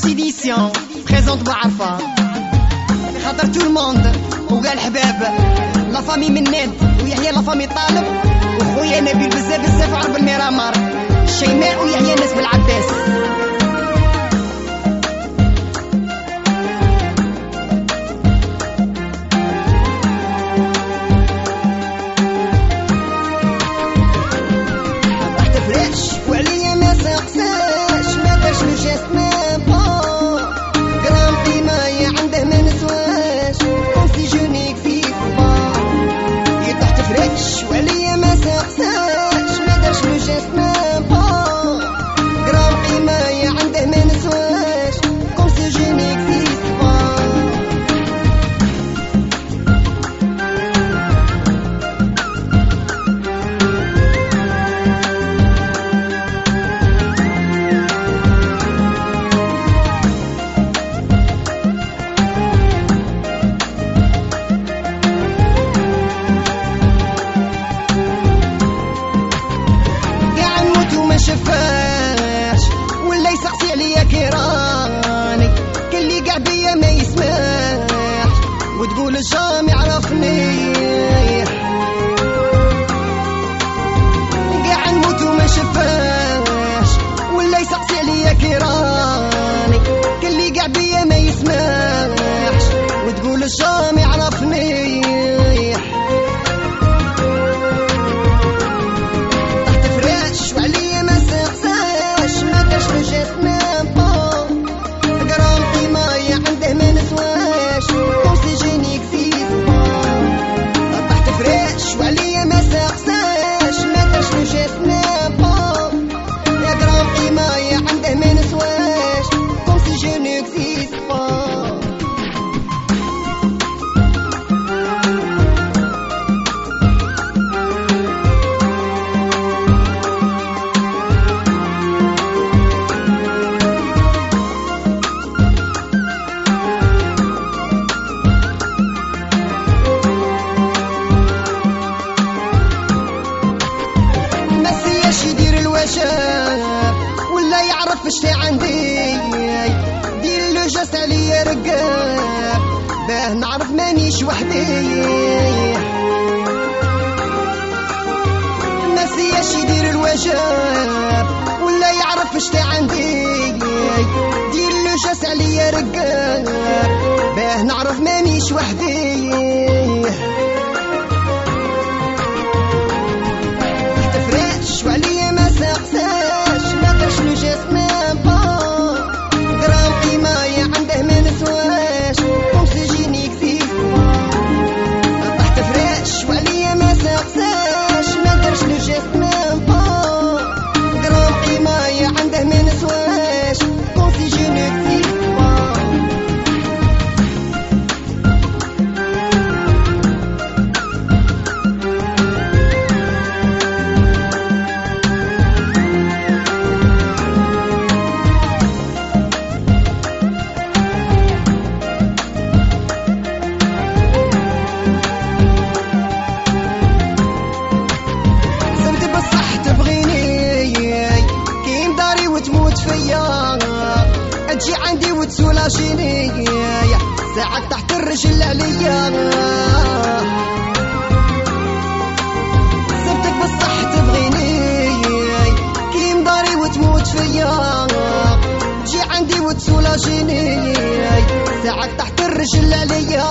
اكسيديسيون بريزونت بعرفه خاطر تو الموند وقال حباب لا فامي من نت كل شام يعرفني. شفي عندي. دير le geste عليا رقاب باه نعرف مانيش وحدي. ناسياش يدير الواجب ولا يعرف شفي عندي. دير le geste عليا رقاب باه نعرف مانيش وحدي. تجيني ساعة تحت الرجل عليا سبتك بالصح تبغيني. كي مداري وتموت فيا. تجي عندي وتسولاجيني ساعات تحت الرجل عليا